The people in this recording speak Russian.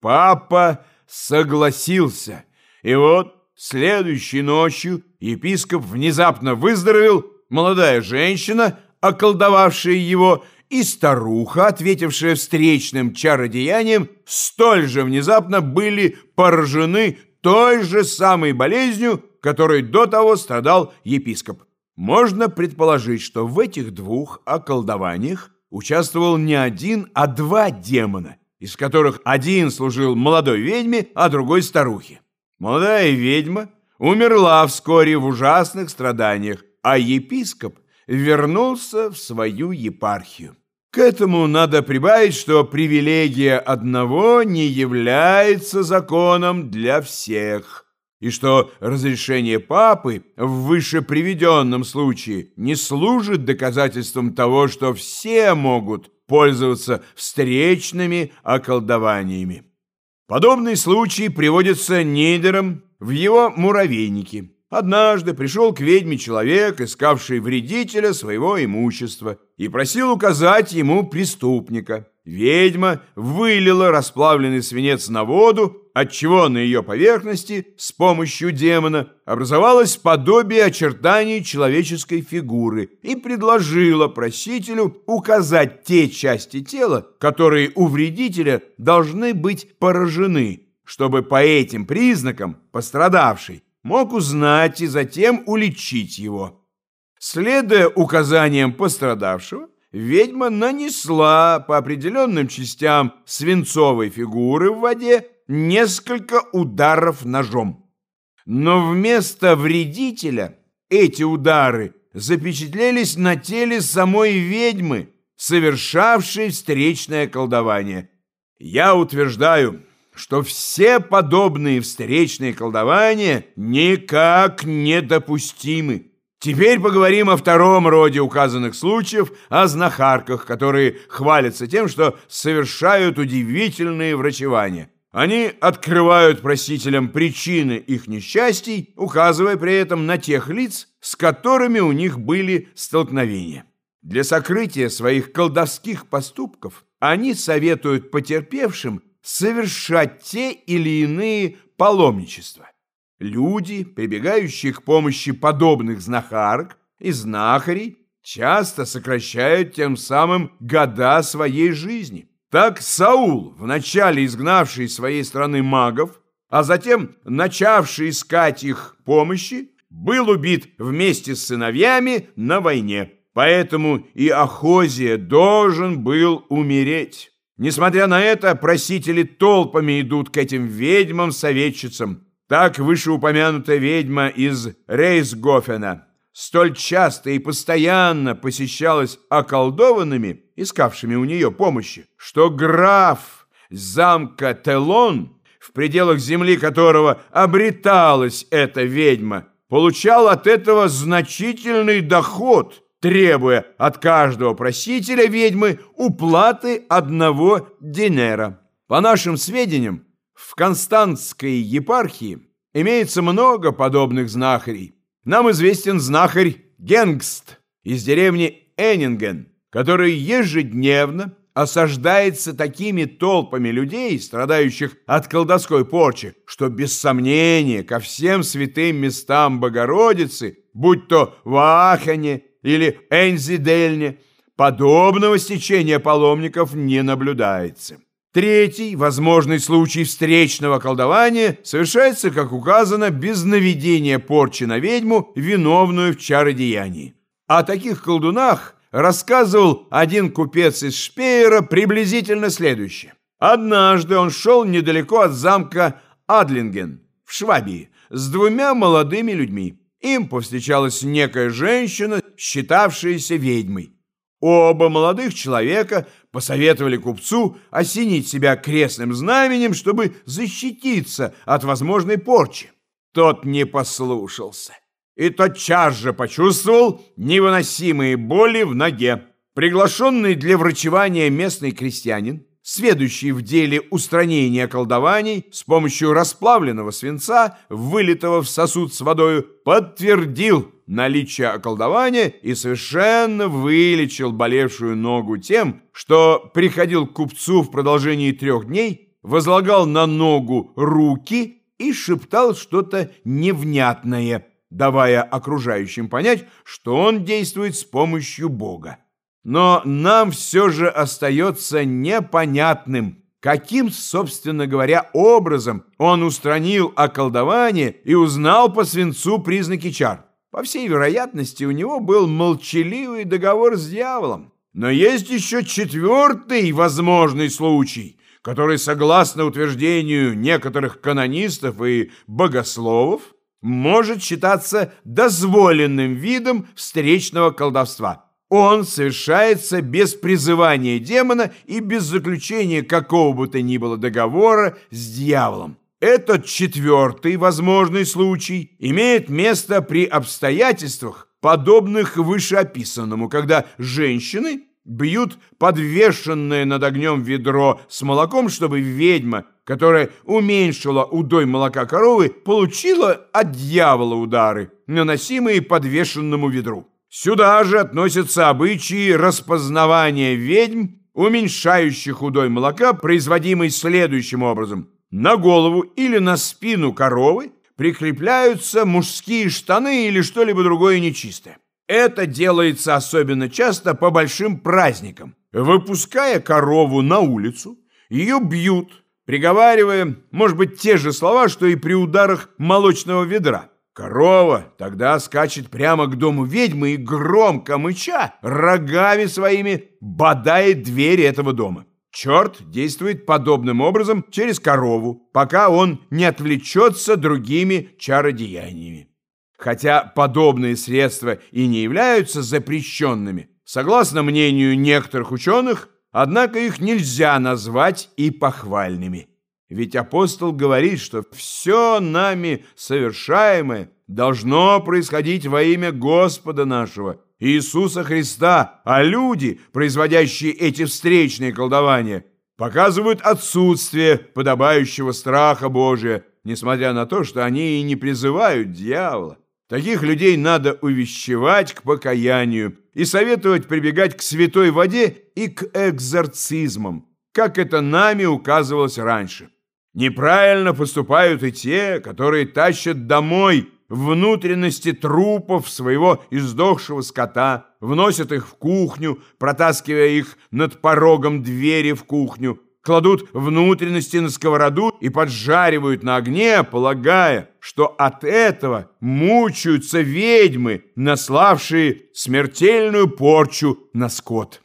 Папа согласился. И вот следующей ночью епископ внезапно выздоровел, молодая женщина, околдовавшая его, и старуха, ответившая встречным чародеянием, столь же внезапно были поражены той же самой болезнью, которой до того страдал епископ. Можно предположить, что в этих двух околдованиях участвовал не один, а два демона, из которых один служил молодой ведьме, а другой старухе. Молодая ведьма умерла вскоре в ужасных страданиях, а епископ вернулся в свою епархию. К этому надо прибавить, что привилегия одного не является законом для всех, и что разрешение папы в выше приведенном случае не служит доказательством того, что все могут пользоваться встречными околдованиями. Подобный случай приводится Нейдером в его муравейнике. Однажды пришел к ведьме человек, искавший вредителя своего имущества, и просил указать ему преступника. Ведьма вылила расплавленный свинец на воду, отчего на ее поверхности с помощью демона образовалось подобие очертаний человеческой фигуры и предложила просителю указать те части тела, которые у вредителя должны быть поражены, чтобы по этим признакам пострадавший мог узнать и затем уличить его. Следуя указаниям пострадавшего, ведьма нанесла по определенным частям свинцовой фигуры в воде несколько ударов ножом. Но вместо вредителя эти удары запечатлелись на теле самой ведьмы, совершавшей встречное колдование. Я утверждаю, что все подобные встречные колдования никак недопустимы. Теперь поговорим о втором роде указанных случаев, о знахарках, которые хвалятся тем, что совершают удивительные врачевания. Они открывают просителям причины их несчастий, указывая при этом на тех лиц, с которыми у них были столкновения. Для сокрытия своих колдовских поступков они советуют потерпевшим совершать те или иные паломничества. Люди, прибегающие к помощи подобных знахарок и знахарей, часто сокращают тем самым года своей жизни. Так Саул, вначале изгнавший из своей страны магов, а затем начавший искать их помощи, был убит вместе с сыновьями на войне. Поэтому и Ахозия должен был умереть. Несмотря на это, просители толпами идут к этим ведьмам-советчицам. Так вышеупомянутая ведьма из Рейсгофена столь часто и постоянно посещалась околдованными, искавшими у нее помощи, что граф замка Телон, в пределах земли которого обреталась эта ведьма, получал от этого значительный доход – требуя от каждого просителя ведьмы уплаты одного динера. По нашим сведениям, в Константской епархии имеется много подобных знахарей. Нам известен знахарь Генгст из деревни Эннинген, который ежедневно осаждается такими толпами людей, страдающих от колдовской порчи, что без сомнения ко всем святым местам Богородицы, будь то в Ахане или Энзидельне, подобного стечения паломников не наблюдается. Третий, возможный случай встречного колдования, совершается, как указано, без наведения порчи на ведьму, виновную в чародеянии. О таких колдунах рассказывал один купец из Шпеера приблизительно следующее. Однажды он шел недалеко от замка Адлинген в Швабии с двумя молодыми людьми. Им повстречалась некая женщина, считавшаяся ведьмой. Оба молодых человека посоветовали купцу осенить себя крестным знаменем, чтобы защититься от возможной порчи. Тот не послушался и тотчас же почувствовал невыносимые боли в ноге. Приглашенный для врачевания местный крестьянин сведущий в деле устранения колдований с помощью расплавленного свинца, вылитого в сосуд с водою, подтвердил наличие околдования и совершенно вылечил болевшую ногу тем, что приходил к купцу в продолжении трех дней, возлагал на ногу руки и шептал что-то невнятное, давая окружающим понять, что он действует с помощью Бога. Но нам все же остается непонятным, каким, собственно говоря, образом он устранил околдование и узнал по свинцу признаки чар. По всей вероятности, у него был молчаливый договор с дьяволом. Но есть еще четвертый возможный случай, который, согласно утверждению некоторых канонистов и богословов, может считаться дозволенным видом встречного колдовства – он совершается без призывания демона и без заключения какого бы то ни было договора с дьяволом. Этот четвертый возможный случай имеет место при обстоятельствах, подобных вышеописанному, когда женщины бьют подвешенное над огнем ведро с молоком, чтобы ведьма, которая уменьшила удой молока коровы, получила от дьявола удары, наносимые подвешенному ведру. Сюда же относятся обычаи распознавания ведьм, уменьшающих удой молока, производимый следующим образом. На голову или на спину коровы прикрепляются мужские штаны или что-либо другое нечистое. Это делается особенно часто по большим праздникам. Выпуская корову на улицу, ее бьют, приговаривая, может быть, те же слова, что и при ударах молочного ведра. Корова тогда скачет прямо к дому ведьмы и громко мыча рогами своими бодает двери этого дома. Черт действует подобным образом через корову, пока он не отвлечется другими чародеяниями. Хотя подобные средства и не являются запрещенными, согласно мнению некоторых ученых, однако их нельзя назвать и похвальными. Ведь апостол говорит, что все нами совершаемое должно происходить во имя Господа нашего, Иисуса Христа, а люди, производящие эти встречные колдования, показывают отсутствие подобающего страха Божия, несмотря на то, что они и не призывают дьявола. Таких людей надо увещевать к покаянию и советовать прибегать к святой воде и к экзорцизмам, как это нами указывалось раньше. Неправильно поступают и те, которые тащат домой внутренности трупов своего издохшего скота, вносят их в кухню, протаскивая их над порогом двери в кухню, кладут внутренности на сковороду и поджаривают на огне, полагая, что от этого мучаются ведьмы, наславшие смертельную порчу на скот.